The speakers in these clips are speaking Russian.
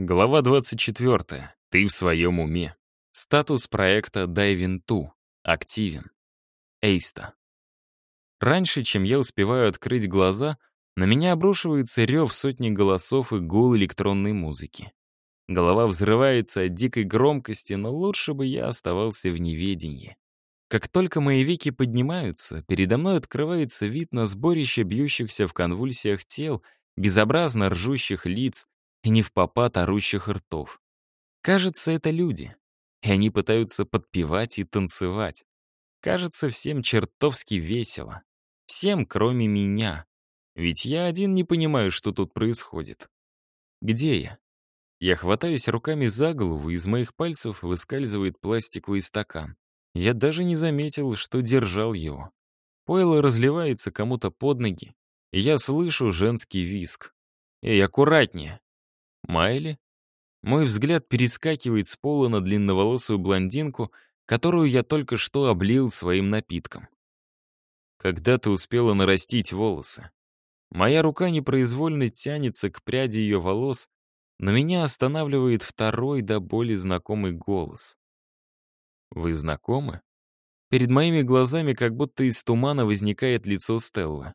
Глава 24. Ты в своем уме. Статус проекта Diving 2. Активен. Эйста. Раньше, чем я успеваю открыть глаза, на меня обрушивается рев сотни голосов и гул электронной музыки. Голова взрывается от дикой громкости, но лучше бы я оставался в неведении. Как только мои веки поднимаются, передо мной открывается вид на сборище бьющихся в конвульсиях тел, безобразно ржущих лиц, и не в попад орущих ртов. Кажется, это люди, и они пытаются подпевать и танцевать. Кажется, всем чертовски весело. Всем, кроме меня. Ведь я один не понимаю, что тут происходит. Где я? Я хватаюсь руками за голову, из моих пальцев выскальзывает пластиковый стакан. Я даже не заметил, что держал его. Пойло разливается кому-то под ноги, я слышу женский виск. «Эй, аккуратнее!» Майли? Мой взгляд перескакивает с пола на длинноволосую блондинку, которую я только что облил своим напитком. Когда ты успела нарастить волосы? Моя рука непроизвольно тянется к пряди ее волос, но меня останавливает второй до боли знакомый голос. «Вы знакомы?» Перед моими глазами как будто из тумана возникает лицо Стелла.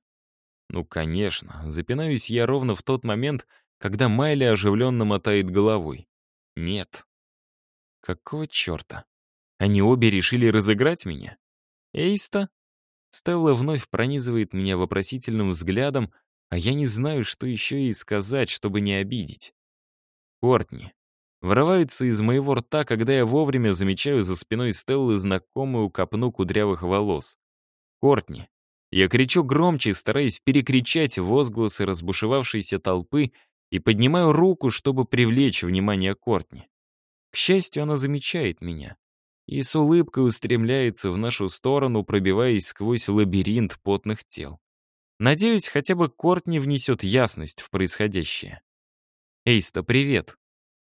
Ну, конечно, запинаюсь я ровно в тот момент, когда Майли оживленно мотает головой. Нет. Какого черта? Они обе решили разыграть меня? Эйста? Стелла вновь пронизывает меня вопросительным взглядом, а я не знаю, что еще ей сказать, чтобы не обидеть. Кортни. Вырывается из моего рта, когда я вовремя замечаю за спиной Стеллы знакомую копну кудрявых волос. Кортни. Я кричу громче, стараясь перекричать возгласы разбушевавшейся толпы и поднимаю руку, чтобы привлечь внимание Кортни. К счастью, она замечает меня и с улыбкой устремляется в нашу сторону, пробиваясь сквозь лабиринт потных тел. Надеюсь, хотя бы Кортни внесет ясность в происходящее. «Эйста, привет!»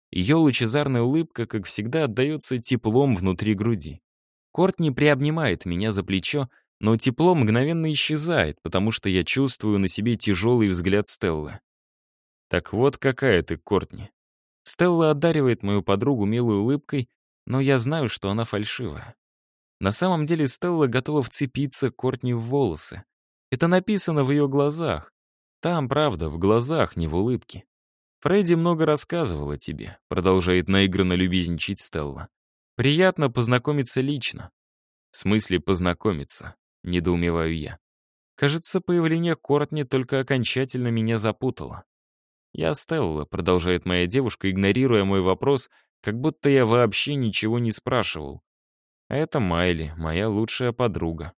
Ее лучезарная улыбка, как всегда, отдается теплом внутри груди. Кортни приобнимает меня за плечо, но тепло мгновенно исчезает, потому что я чувствую на себе тяжелый взгляд Стеллы. Так вот какая ты, Кортни. Стелла одаривает мою подругу милой улыбкой, но я знаю, что она фальшивая. На самом деле Стелла готова вцепиться Кортни в волосы. Это написано в ее глазах. Там, правда, в глазах, не в улыбке. Фредди много рассказывал тебе, продолжает наигранно любезничать Стелла. Приятно познакомиться лично. В смысле познакомиться, недоумеваю я. Кажется, появление Кортни только окончательно меня запутало. «Я Стелла», — продолжает моя девушка, игнорируя мой вопрос, как будто я вообще ничего не спрашивал. А это Майли, моя лучшая подруга.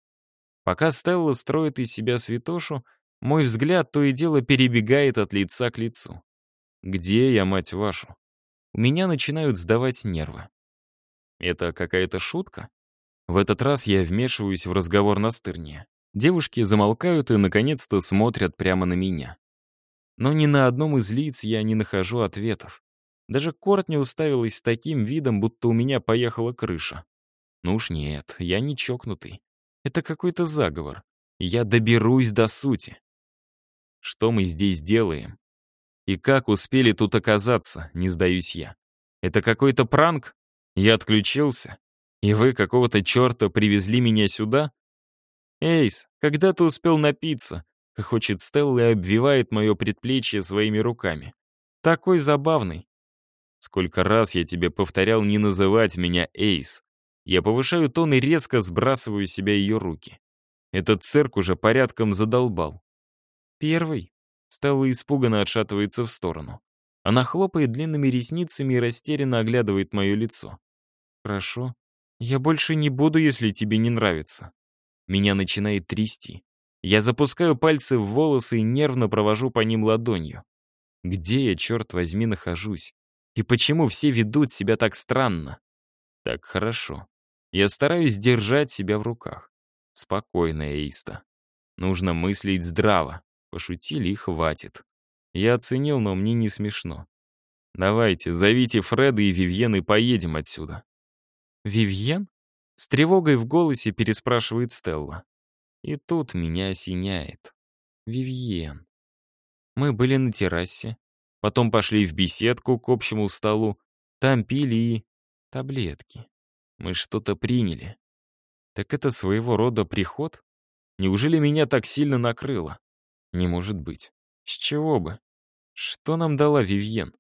Пока Стелла строит из себя святошу, мой взгляд то и дело перебегает от лица к лицу. Где я, мать вашу? У меня начинают сдавать нервы. Это какая-то шутка? В этот раз я вмешиваюсь в разговор настырнее. Девушки замолкают и, наконец-то, смотрят прямо на меня. Но ни на одном из лиц я не нахожу ответов. Даже Кортни уставилась с таким видом, будто у меня поехала крыша. Ну уж нет, я не чокнутый. Это какой-то заговор. Я доберусь до сути. Что мы здесь делаем? И как успели тут оказаться, не сдаюсь я. Это какой-то пранк? Я отключился? И вы какого-то черта привезли меня сюда? Эйс, когда ты успел напиться? Хохочет Стелла и обвивает мое предплечье своими руками. Такой забавный. Сколько раз я тебе повторял не называть меня Эйс. Я повышаю тон и резко сбрасываю с себя ее руки. Этот цирк уже порядком задолбал. Первый. Стелла испуганно отшатывается в сторону. Она хлопает длинными ресницами и растерянно оглядывает мое лицо. «Хорошо. Я больше не буду, если тебе не нравится». Меня начинает трясти. Я запускаю пальцы в волосы и нервно провожу по ним ладонью. Где я, черт возьми, нахожусь? И почему все ведут себя так странно? Так хорошо. Я стараюсь держать себя в руках. Спокойно, Эйста. Нужно мыслить здраво. Пошутили и хватит. Я оценил, но мне не смешно. Давайте, зовите Фреда и Вивьен и поедем отсюда. Вивьен? С тревогой в голосе переспрашивает Стелла. И тут меня осеняет. Вивьен. Мы были на террасе. Потом пошли в беседку к общему столу. Там пили и... таблетки. Мы что-то приняли. Так это своего рода приход? Неужели меня так сильно накрыло? Не может быть. С чего бы? Что нам дала Вивьен?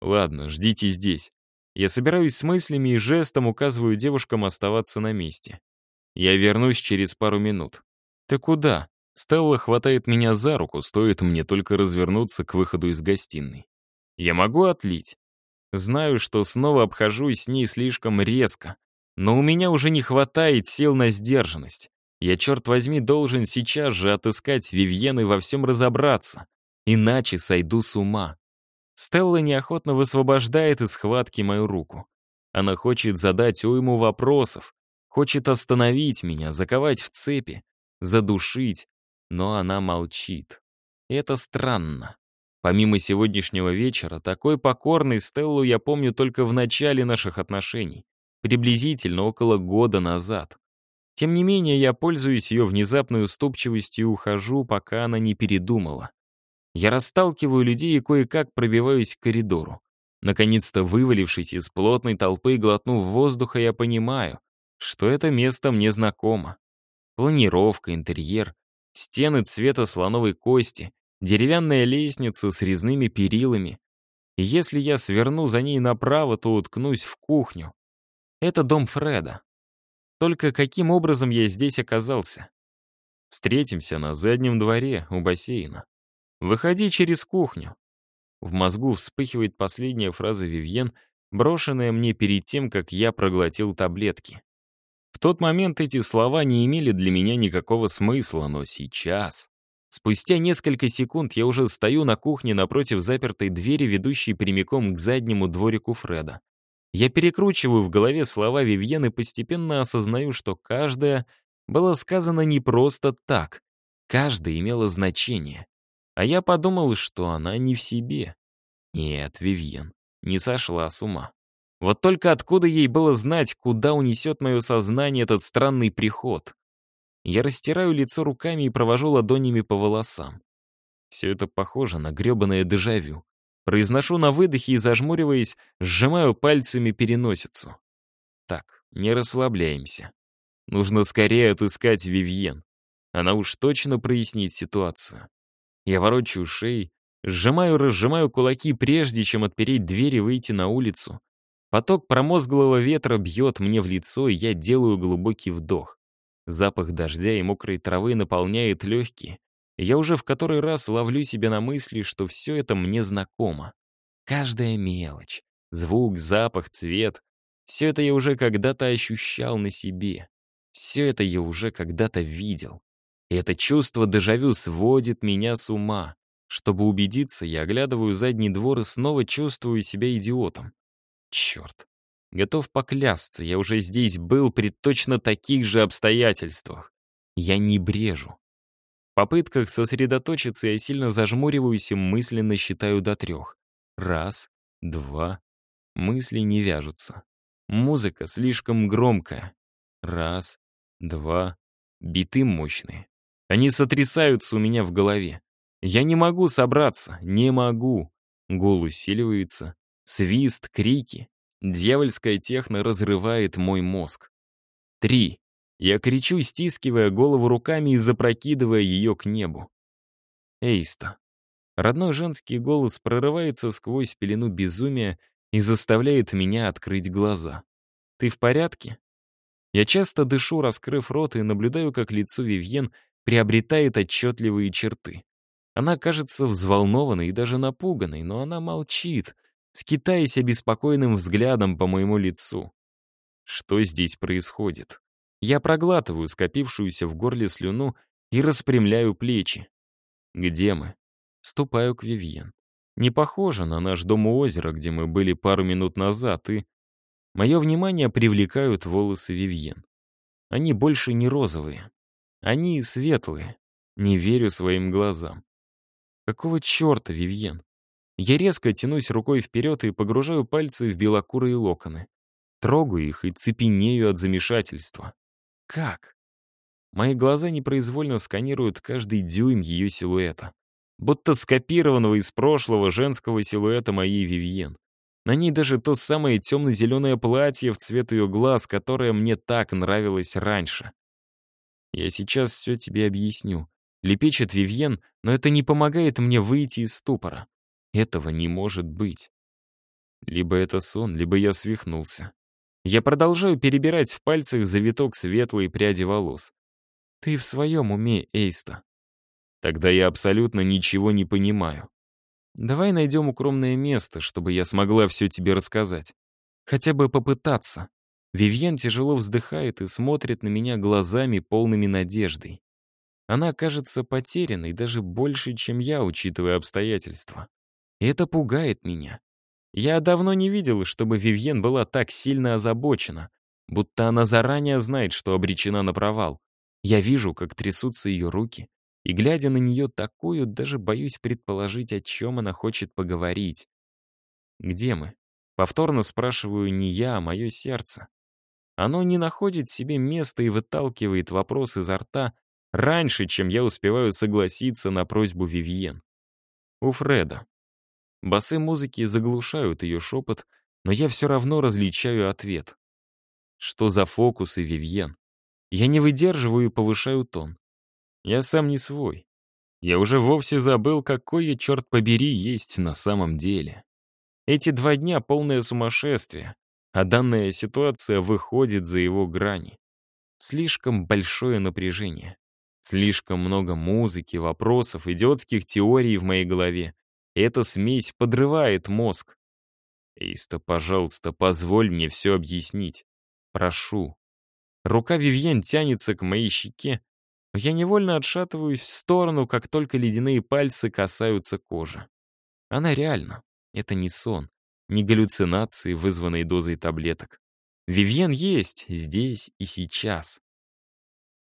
Ладно, ждите здесь. Я собираюсь с мыслями и жестом указываю девушкам оставаться на месте. Я вернусь через пару минут. Ты куда? Стелла хватает меня за руку, стоит мне только развернуться к выходу из гостиной. Я могу отлить. Знаю, что снова обхожусь с ней слишком резко, но у меня уже не хватает сил на сдержанность. Я, черт возьми, должен сейчас же отыскать Вивьен и во всем разобраться, иначе сойду с ума. Стелла неохотно высвобождает из схватки мою руку. Она хочет задать уйму вопросов, хочет остановить меня, заковать в цепи, задушить, но она молчит. Это странно. Помимо сегодняшнего вечера, такой покорной Стеллу я помню только в начале наших отношений, приблизительно около года назад. Тем не менее, я пользуюсь ее внезапной уступчивостью и ухожу, пока она не передумала. Я расталкиваю людей и кое-как пробиваюсь к коридору. Наконец-то вывалившись из плотной толпы и глотнув воздуха, я понимаю, что это место мне знакомо. Планировка, интерьер, стены цвета слоновой кости, деревянная лестница с резными перилами. И если я сверну за ней направо, то уткнусь в кухню. Это дом Фреда. Только каким образом я здесь оказался? Встретимся на заднем дворе у бассейна. Выходи через кухню. В мозгу вспыхивает последняя фраза Вивьен, брошенная мне перед тем, как я проглотил таблетки. В тот момент эти слова не имели для меня никакого смысла, но сейчас... Спустя несколько секунд я уже стою на кухне напротив запертой двери, ведущей прямиком к заднему дворику Фреда. Я перекручиваю в голове слова Вивьен и постепенно осознаю, что каждое было сказано не просто так. Каждое имело значение. А я подумал, что она не в себе. Нет, Вивьен не сошла с ума. Вот только откуда ей было знать, куда унесет мое сознание этот странный приход? Я растираю лицо руками и провожу ладонями по волосам. Все это похоже на гребаное дежавю. Произношу на выдохе и, зажмуриваясь, сжимаю пальцами переносицу. Так, не расслабляемся. Нужно скорее отыскать Вивьен. Она уж точно прояснит ситуацию. Я ворочаю шеей, сжимаю-разжимаю кулаки, прежде чем отпереть дверь и выйти на улицу. Поток промозглого ветра бьет мне в лицо, и я делаю глубокий вдох. Запах дождя и мокрой травы наполняет легкие, я уже в который раз ловлю себя на мысли, что все это мне знакомо. Каждая мелочь, звук, запах, цвет — все это я уже когда-то ощущал на себе. Все это я уже когда-то видел. И это чувство дежавю сводит меня с ума. Чтобы убедиться, я оглядываю задний двор и снова чувствую себя идиотом. Черт. Готов поклясться, я уже здесь был при точно таких же обстоятельствах. Я не брежу попытках сосредоточиться я сильно зажмуриваюсь и мысленно считаю до трех. Раз, два. Мысли не вяжутся. Музыка слишком громкая. Раз, два. Биты мощные. Они сотрясаются у меня в голове. Я не могу собраться, не могу. Гул усиливается. Свист, крики. Дьявольская техно разрывает мой мозг. Три. Я кричу, стискивая голову руками и запрокидывая ее к небу. Эйста. Родной женский голос прорывается сквозь пелену безумия и заставляет меня открыть глаза. «Ты в порядке?» Я часто дышу, раскрыв рот, и наблюдаю, как лицо Вивьен приобретает отчетливые черты. Она кажется взволнованной и даже напуганной, но она молчит, скитаясь обеспокоенным взглядом по моему лицу. Что здесь происходит? Я проглатываю скопившуюся в горле слюну и распрямляю плечи. Где мы? Ступаю к Вивьен. Не похоже на наш дом у озера, где мы были пару минут назад, и... Мое внимание привлекают волосы Вивьен. Они больше не розовые. Они светлые. Не верю своим глазам. Какого черта, Вивьен? Я резко тянусь рукой вперед и погружаю пальцы в белокурые локоны. Трогаю их и цепенею от замешательства. Как? Мои глаза непроизвольно сканируют каждый дюйм ее силуэта. будто скопированного из прошлого женского силуэта моей Вивьен. На ней даже то самое темно-зеленое платье в цвет ее глаз, которое мне так нравилось раньше. «Я сейчас все тебе объясню», — лепечет Вивьен, но это не помогает мне выйти из ступора. Этого не может быть. Либо это сон, либо я свихнулся. Я продолжаю перебирать в пальцах завиток светлой пряди волос. Ты в своем уме, Эйста. Тогда я абсолютно ничего не понимаю. Давай найдем укромное место, чтобы я смогла все тебе рассказать. Хотя бы попытаться. Вивьен тяжело вздыхает и смотрит на меня глазами, полными надеждой. Она кажется потерянной даже больше, чем я, учитывая обстоятельства. Это пугает меня. Я давно не видел, чтобы Вивьен была так сильно озабочена, будто она заранее знает, что обречена на провал. Я вижу, как трясутся ее руки, и, глядя на нее такую, даже боюсь предположить, о чем она хочет поговорить. «Где мы?» Повторно спрашиваю не я, а мое сердце. Оно не находит себе места и выталкивает вопрос изо рта раньше, чем я успеваю согласиться на просьбу Вивьен. У Фреда. Басы музыки заглушают ее шепот, но я все равно различаю ответ. Что за фокусы, Вивьен? Я не выдерживаю и повышаю тон. Я сам не свой. Я уже вовсе забыл, какое, черт побери, есть на самом деле. Эти два дня — полное сумасшествие, а данная ситуация выходит за его грани. Слишком большое напряжение. Слишком много музыки, вопросов, идиотских теорий в моей голове. Эта смесь подрывает мозг. Эйста, пожалуйста, позволь мне все объяснить. Прошу. Рука Вивьен тянется к моей щеке, я невольно отшатываюсь в сторону, как только ледяные пальцы касаются кожи. Она реальна. Это не сон, не галлюцинации, вызванные дозой таблеток. Вивьен есть здесь и сейчас.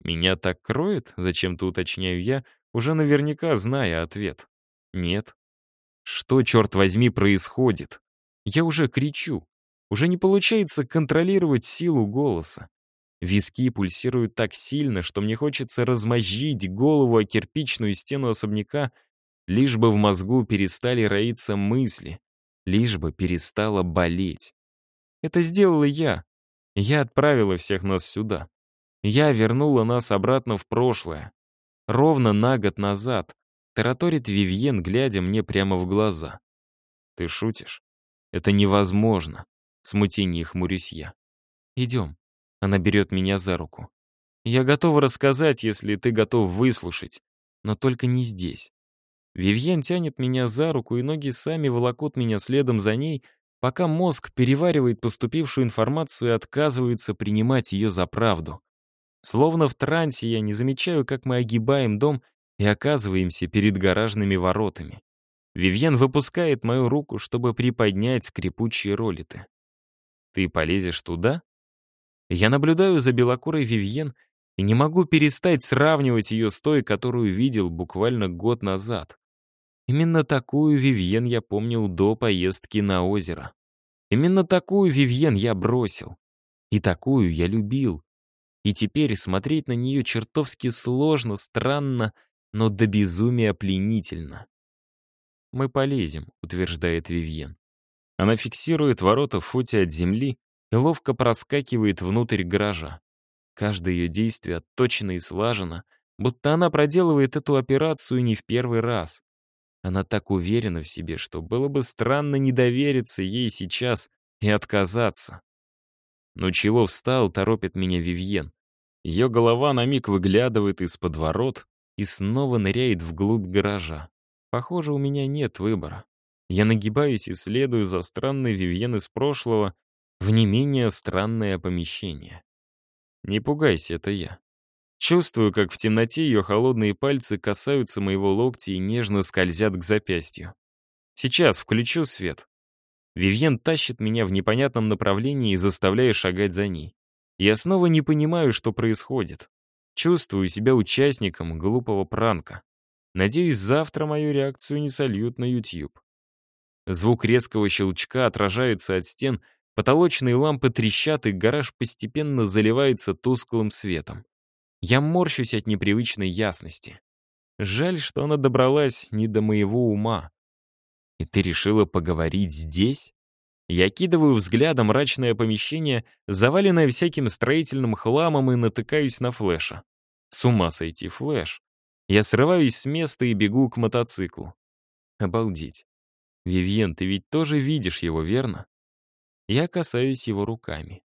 Меня так кроет, зачем-то уточняю я, уже наверняка зная ответ. Нет, что, черт возьми, происходит? Я уже кричу. Уже не получается контролировать силу голоса. Виски пульсируют так сильно, что мне хочется размозжить голову о кирпичную стену особняка, лишь бы в мозгу перестали роиться мысли, лишь бы перестало болеть. Это сделала я. Я отправила всех нас сюда. Я вернула нас обратно в прошлое. Ровно на год назад, Тараторит Вивьен, глядя мне прямо в глаза. «Ты шутишь? Это невозможно!» В смутении хмурюсь я. «Идем». Она берет меня за руку. «Я готова рассказать, если ты готов выслушать, но только не здесь». Вивьен тянет меня за руку, и ноги сами волокут меня следом за ней, пока мозг переваривает поступившую информацию и отказывается принимать ее за правду. Словно в трансе я не замечаю, как мы огибаем дом и оказываемся перед гаражными воротами. Вивьен выпускает мою руку, чтобы приподнять скрипучие ролиты. «Ты полезешь туда?» Я наблюдаю за белокурой Вивьен и не могу перестать сравнивать ее с той, которую видел буквально год назад. Именно такую Вивьен я помнил до поездки на озеро. Именно такую Вивьен я бросил. И такую я любил. И теперь смотреть на нее чертовски сложно, странно но до безумия пленительно. «Мы полезем», — утверждает Вивьен. Она фиксирует ворота в футе от земли и ловко проскакивает внутрь гаража. Каждое ее действие точно и слажено, будто она проделывает эту операцию не в первый раз. Она так уверена в себе, что было бы странно не довериться ей сейчас и отказаться. «Ну чего встал?» — торопит меня Вивьен. Ее голова на миг выглядывает из-под ворот, и снова ныряет вглубь гаража. Похоже, у меня нет выбора. Я нагибаюсь и следую за странной Вивьен из прошлого в не менее странное помещение. Не пугайся, это я. Чувствую, как в темноте ее холодные пальцы касаются моего локтя и нежно скользят к запястью. Сейчас включу свет. Вивьен тащит меня в непонятном направлении, заставляя шагать за ней. Я снова не понимаю, что происходит. Чувствую себя участником глупого пранка. Надеюсь, завтра мою реакцию не сольют на YouTube. Звук резкого щелчка отражается от стен, потолочные лампы трещат, и гараж постепенно заливается тусклым светом. Я морщусь от непривычной ясности. Жаль, что она добралась не до моего ума. И ты решила поговорить здесь? Я кидываю взглядом мрачное помещение, заваленное всяким строительным хламом, и натыкаюсь на флеша. С ума сойти, флеш. Я срываюсь с места и бегу к мотоциклу. Обалдеть. Вивьен, ты ведь тоже видишь его, верно? Я касаюсь его руками.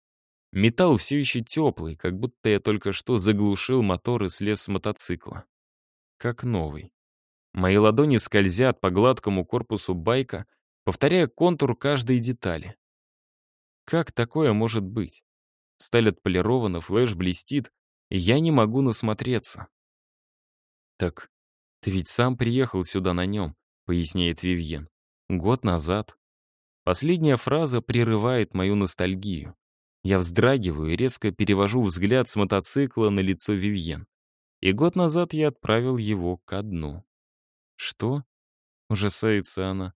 Металл все еще теплый, как будто я только что заглушил мотор и слез с мотоцикла. Как новый. Мои ладони скользят по гладкому корпусу байка, повторяя контур каждой детали. Как такое может быть? Сталь отполирована, флеш блестит, и я не могу насмотреться. «Так ты ведь сам приехал сюда на нем», — поясняет Вивьен. «Год назад». Последняя фраза прерывает мою ностальгию. Я вздрагиваю и резко перевожу взгляд с мотоцикла на лицо Вивьен. И год назад я отправил его ко дну. «Что?» — ужасается она.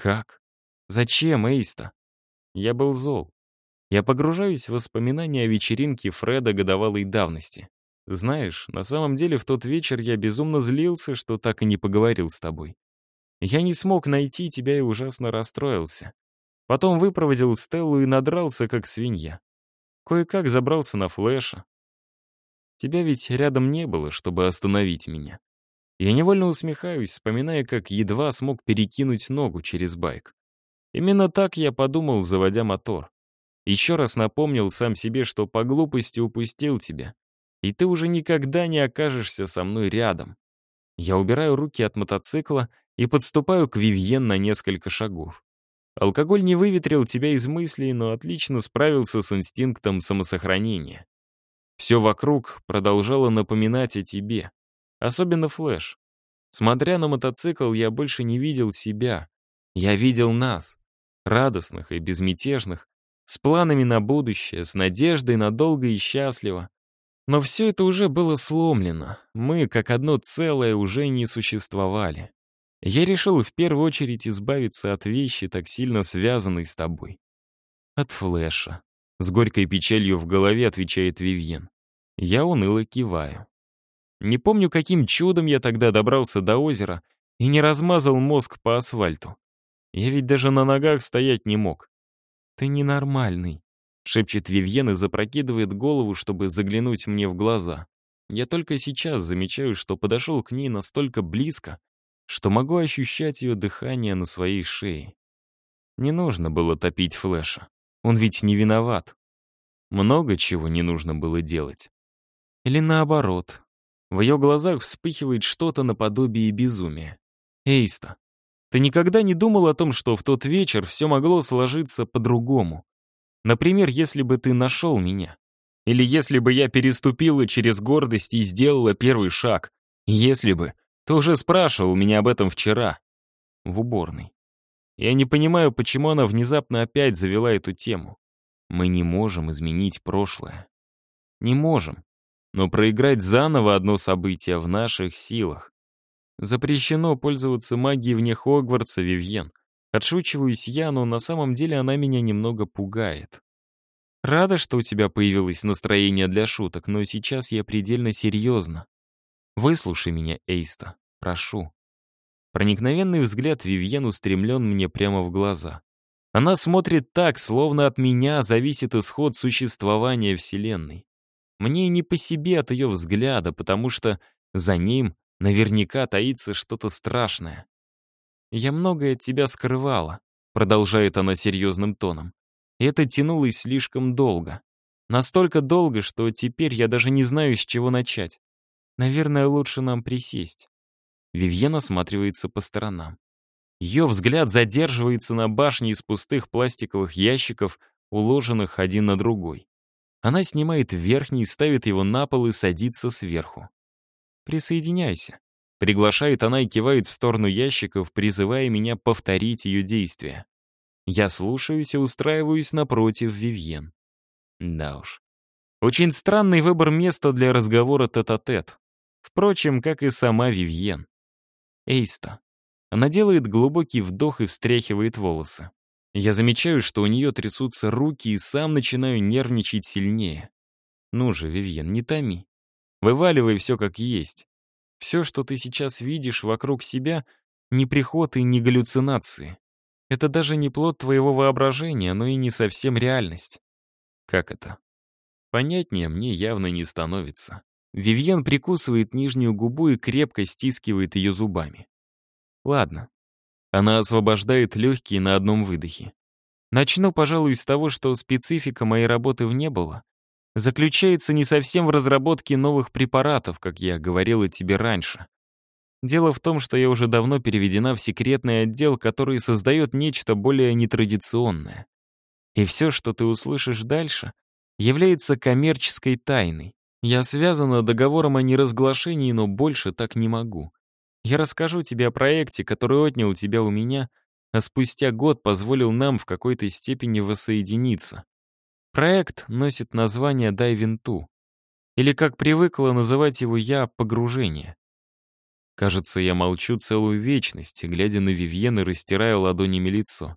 «Как? Зачем, Эйста?» Я был зол. Я погружаюсь в воспоминания о вечеринке Фреда годовалой давности. Знаешь, на самом деле в тот вечер я безумно злился, что так и не поговорил с тобой. Я не смог найти тебя и ужасно расстроился. Потом выпроводил Стеллу и надрался, как свинья. Кое-как забрался на флеша. Тебя ведь рядом не было, чтобы остановить меня. Я невольно усмехаюсь, вспоминая, как едва смог перекинуть ногу через байк. Именно так я подумал, заводя мотор. Еще раз напомнил сам себе, что по глупости упустил тебя. И ты уже никогда не окажешься со мной рядом. Я убираю руки от мотоцикла и подступаю к Вивьен на несколько шагов. Алкоголь не выветрил тебя из мыслей, но отлично справился с инстинктом самосохранения. Все вокруг продолжало напоминать о тебе. Особенно Флэш. Смотря на мотоцикл, я больше не видел себя. Я видел нас. Радостных и безмятежных, с планами на будущее, с надеждой на долго и счастливо. Но все это уже было сломлено. Мы, как одно целое, уже не существовали. Я решил в первую очередь избавиться от вещи, так сильно связанной с тобой. От Флэша. С горькой печалью в голове отвечает Вивьен. Я уныло киваю. Не помню, каким чудом я тогда добрался до озера и не размазал мозг по асфальту. Я ведь даже на ногах стоять не мог. «Ты ненормальный», — шепчет Вивьен и запрокидывает голову, чтобы заглянуть мне в глаза. Я только сейчас замечаю, что подошел к ней настолько близко, что могу ощущать ее дыхание на своей шее. Не нужно было топить Флэша. Он ведь не виноват. Много чего не нужно было делать. Или наоборот, в ее глазах вспыхивает что-то наподобие безумия. «Эйста, ты никогда не думал о том, что в тот вечер все могло сложиться по-другому? Например, если бы ты нашел меня. Или если бы я переступила через гордость и сделала первый шаг. Если бы. Ты уже спрашивал меня об этом вчера. В уборной. Я не понимаю, почему она внезапно опять завела эту тему. Мы не можем изменить прошлое. Не можем. Но проиграть заново одно событие в наших силах. Запрещено пользоваться магией вне Хогвартса, Вивьен. Отшучиваюсь я, но на самом деле она меня немного пугает. Рада, что у тебя появилось настроение для шуток, но сейчас я предельно серьезно. Выслушай меня, Эйста, прошу. Проникновенный взгляд Вивьен устремлен мне прямо в глаза. Она смотрит так, словно от меня зависит исход существования Вселенной. Мне не по себе от ее взгляда, потому что за ним наверняка таится что-то страшное. «Я многое от тебя скрывала», — продолжает она серьезным тоном. Это тянулось слишком долго. Настолько долго, что теперь я даже не знаю, с чего начать. Наверное, лучше нам присесть. Вивьен осматривается по сторонам. Ее взгляд задерживается на башне из пустых пластиковых ящиков, уложенных один на другой. Она снимает верхний, ставит его на пол и садится сверху. «Присоединяйся», — приглашает она и кивает в сторону ящиков, призывая меня повторить ее действия. Я слушаюсь и устраиваюсь напротив Вивьен. Да уж. Очень странный выбор места для разговора тет-а-тет. -тет. Впрочем, как и сама Вивьен. Эйста. Она делает глубокий вдох и встряхивает волосы. Я замечаю, что у нее трясутся руки, и сам начинаю нервничать сильнее. Ну же, Вивьен, не томи. Вываливай все как есть. Все, что ты сейчас видишь вокруг себя, не приход и не галлюцинации. Это даже не плод твоего воображения, но и не совсем реальность. Как это? Понятнее мне явно не становится. Вивьен прикусывает нижнюю губу и крепко стискивает ее зубами. Ладно. Она освобождает легкие на одном выдохе. Начну, пожалуй, с того, что специфика моей работы в не было заключается не совсем в разработке новых препаратов, как я говорила тебе раньше. Дело в том, что я уже давно переведена в секретный отдел, который создает нечто более нетрадиционное. И все, что ты услышишь дальше, является коммерческой тайной. Я связана договором о неразглашении, но больше так не могу. Я расскажу тебе о проекте, который отнял тебя у меня, а спустя год позволил нам в какой-то степени воссоединиться. Проект носит название «Дайвинту», или, как привыкла называть его я, «Погружение». Кажется, я молчу целую вечность, глядя на Вивьен и растирая ладонями лицо.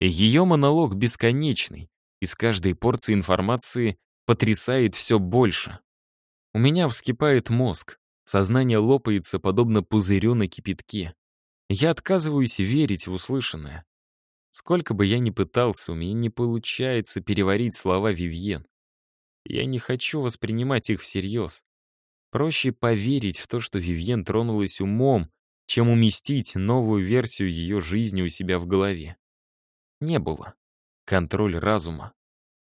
Ее монолог бесконечный, и с каждой порции информации потрясает все больше. У меня вскипает мозг, сознание лопается, подобно пузырю на кипятке. Я отказываюсь верить в услышанное. Сколько бы я ни пытался, у меня не получается переварить слова Вивьен. Я не хочу воспринимать их всерьез. Проще поверить в то, что Вивьен тронулась умом, чем уместить новую версию ее жизни у себя в голове. Не было. Контроль разума.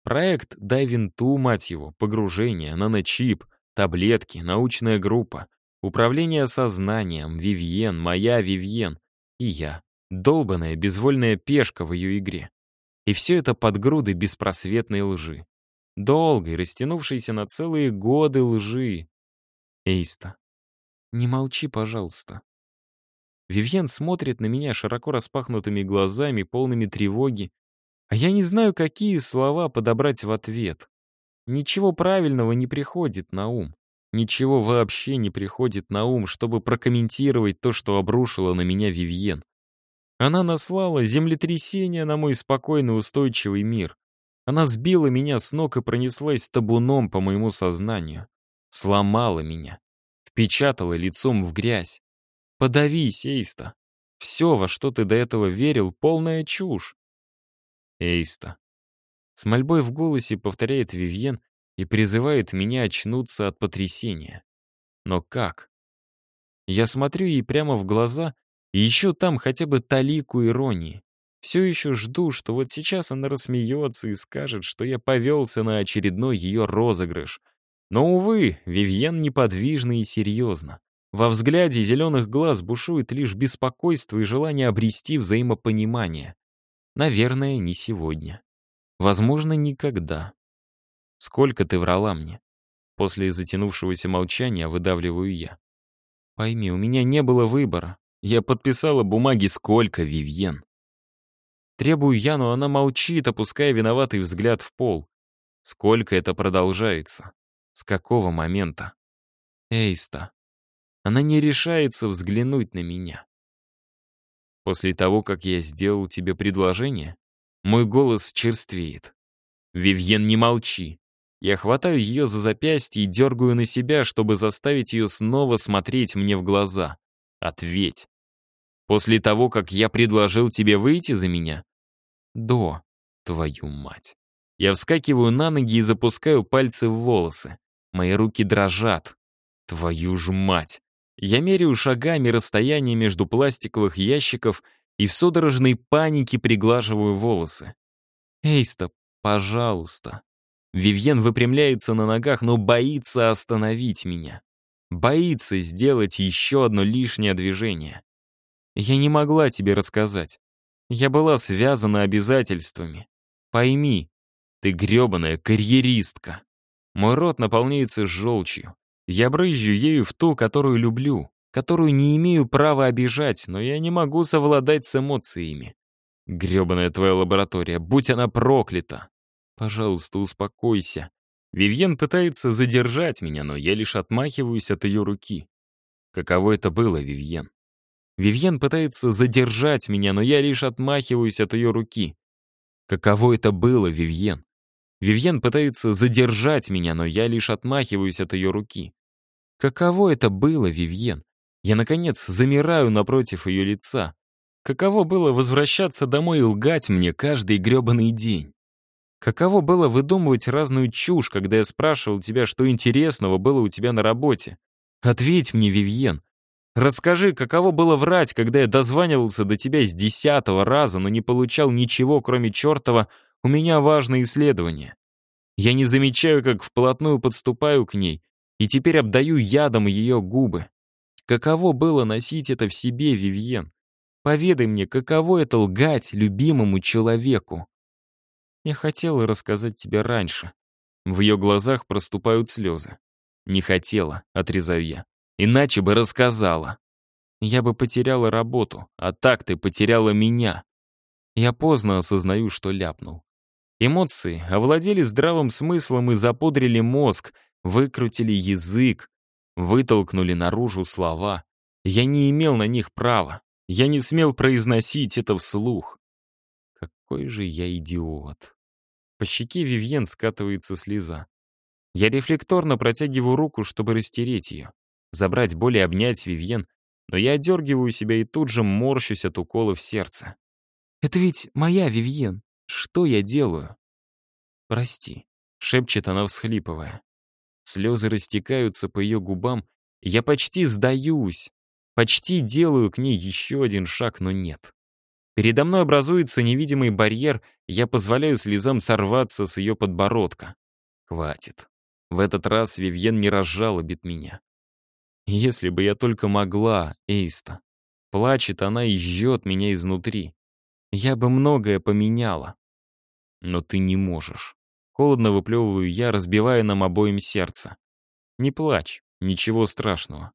Проект Дайвинту, мать его, погружение, наночип, таблетки, научная группа, управление сознанием, Вивьен, моя Вивьен и я. Долбанная, безвольная пешка в ее игре. И все это под грудой беспросветной лжи. Долгой, растянувшейся на целые годы лжи. Эйста, не молчи, пожалуйста. Вивьен смотрит на меня широко распахнутыми глазами, полными тревоги, а я не знаю, какие слова подобрать в ответ. Ничего правильного не приходит на ум. Ничего вообще не приходит на ум, чтобы прокомментировать то, что обрушило на меня Вивьен. Она наслала землетрясение на мой спокойный устойчивый мир. Она сбила меня с ног и пронеслась табуном по моему сознанию. Сломала меня. Впечатала лицом в грязь. Подавись, Эйста. Все, во что ты до этого верил, полная чушь. Эйста. С мольбой в голосе повторяет Вивьен и призывает меня очнуться от потрясения. Но как? Я смотрю ей прямо в глаза и еще там хотя бы талику иронии. Все еще жду, что вот сейчас она рассмеется и скажет, что я повелся на очередной ее розыгрыш. Но, увы, Вивьен неподвижна и серьезно. Во взгляде зеленых глаз бушует лишь беспокойство и желание обрести взаимопонимание. Наверное, не сегодня. Возможно, никогда. Сколько ты врала мне? После затянувшегося молчания выдавливаю я. Пойми, у меня не было выбора. Я подписала бумаги сколько, Вивьен. Требую я, но она молчит, опуская виноватый взгляд в пол. Сколько это продолжается? С какого момента? Эйста. Она не решается взглянуть на меня. После того, как я сделал тебе предложение, мой голос черствеет. Вивьен, не молчи. Я хватаю ее за запястье и дергаю на себя, чтобы заставить ее снова смотреть мне в глаза. Ответь. После того, как я предложил тебе выйти за меня? До. Твою мать. Я вскакиваю на ноги и запускаю пальцы в волосы. Мои руки дрожат. Твою ж мать. Я меряю шагами расстояние между пластиковых ящиков и в судорожной панике приглаживаю волосы. «Эйста, пожалуйста». Вивьен выпрямляется на ногах, но боится остановить меня. Боится сделать еще одно лишнее движение. Я не могла тебе рассказать. Я была связана обязательствами. Пойми, ты гребаная карьеристка. Мой рот наполняется желчью. Я брызжу ею в ту, которую люблю, которую не имею права обижать, но я не могу совладать с эмоциями. Гребаная твоя лаборатория, будь она проклята. Пожалуйста, успокойся. Вивьен пытается задержать меня, но я лишь отмахиваюсь от ее руки. Каково это было, Вивьен? Вивьен пытается задержать меня, но я лишь отмахиваюсь от ее руки. Каково это было, Вивьен? Вивьен пытается задержать меня, но я лишь отмахиваюсь от ее руки. Каково это было, Вивьен? Я, наконец, замираю напротив ее лица. Каково было возвращаться домой и лгать мне каждый гребаный день? Каково было выдумывать разную чушь, когда я спрашивал тебя, что интересного было у тебя на работе? Ответь мне, Вивьен. Расскажи, каково было врать, когда я дозванивался до тебя с десятого раза, но не получал ничего, кроме чертова «у меня важное исследование». Я не замечаю, как вплотную подступаю к ней, и теперь обдаю ядом ее губы. Каково было носить это в себе, Вивьен? Поведай мне, каково это лгать любимому человеку? Я хотела рассказать тебе раньше. В ее глазах проступают слезы. Не хотела, отрезаю я. Иначе бы рассказала. Я бы потеряла работу, а так ты потеряла меня. Я поздно осознаю, что ляпнул. Эмоции овладели здравым смыслом и запудрили мозг, выкрутили язык, вытолкнули наружу слова. Я не имел на них права. Я не смел произносить это вслух. Какой же я идиот. По щеке Вивьен скатывается слеза. Я рефлекторно протягиваю руку, чтобы растереть ее. Забрать боль и обнять Вивьен, но я отдергиваю себя и тут же морщусь от укола в сердце. «Это ведь моя Вивьен. Что я делаю?» «Прости», — шепчет она, всхлипывая. Слезы растекаются по ее губам, я почти сдаюсь, почти делаю к ней еще один шаг, но нет. Передо мной образуется невидимый барьер, я позволяю слезам сорваться с ее подбородка. Хватит. В этот раз Вивьен не разжалобит меня. Если бы я только могла, Эйста. Плачет она и жжет меня изнутри. Я бы многое поменяла. Но ты не можешь. Холодно выплевываю я, разбивая нам обоим сердце. Не плачь, ничего страшного.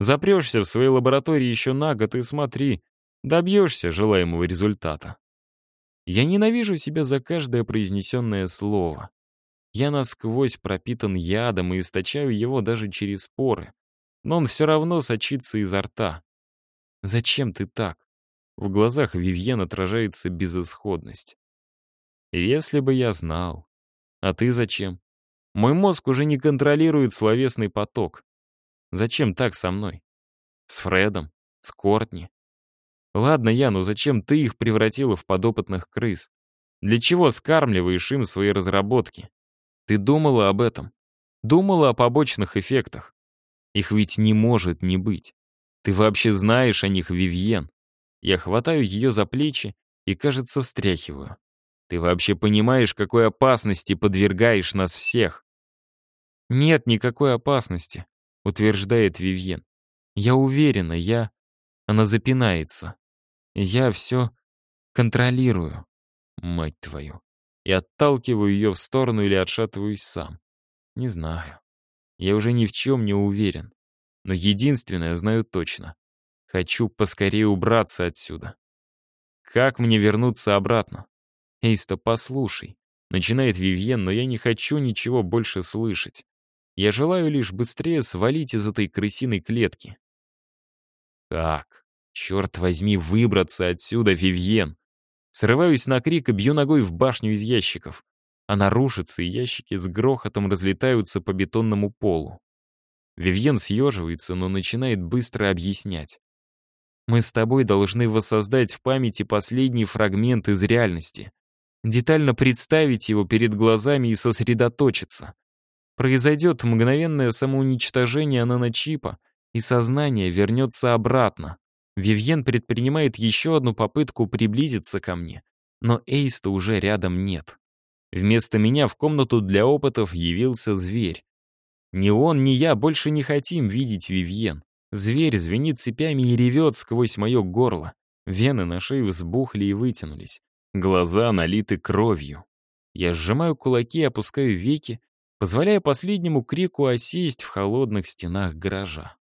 Запрешься в своей лаборатории еще на год и смотри, добьешься желаемого результата. Я ненавижу себя за каждое произнесенное слово. Я насквозь пропитан ядом и источаю его даже через поры. Но он все равно сочится изо рта. «Зачем ты так?» В глазах Вивьен отражается безысходность. «Если бы я знал. А ты зачем? Мой мозг уже не контролирует словесный поток. Зачем так со мной? С Фредом? С Кортни? Ладно, я, но зачем ты их превратила в подопытных крыс? Для чего скармливаешь им свои разработки? Ты думала об этом? Думала о побочных эффектах? Их ведь не может не быть. Ты вообще знаешь о них, Вивьен? Я хватаю ее за плечи и, кажется, встряхиваю. Ты вообще понимаешь, какой опасности подвергаешь нас всех? Нет никакой опасности, утверждает Вивьен. Я уверена, я... Она запинается. Я все контролирую. Мать твою. И отталкиваю ее в сторону или отшатываюсь сам. Не знаю. Я уже ни в чем не уверен. Но единственное знаю точно. Хочу поскорее убраться отсюда. Как мне вернуться обратно? «Эйста, послушай», — начинает Вивьен, но я не хочу ничего больше слышать. Я желаю лишь быстрее свалить из этой крысиной клетки. Как? Черт возьми, выбраться отсюда, Вивьен. Срываюсь на крик и бью ногой в башню из ящиков. Она рушится, и ящики с грохотом разлетаются по бетонному полу. Вивьен съеживается, но начинает быстро объяснять. Мы с тобой должны воссоздать в памяти последний фрагмент из реальности детально представить его перед глазами и сосредоточиться. Произойдет мгновенное самоуничтожение наночипа, и сознание вернется обратно. Вивьен предпринимает еще одну попытку приблизиться ко мне, но Эйста уже рядом нет. Вместо меня в комнату для опытов явился зверь. Ни он, ни я больше не хотим видеть Вивьен. Зверь звенит цепями и ревет сквозь мое горло. Вены на шее взбухли и вытянулись. Глаза налиты кровью. Я сжимаю кулаки и опускаю веки, позволяя последнему крику осесть в холодных стенах гаража.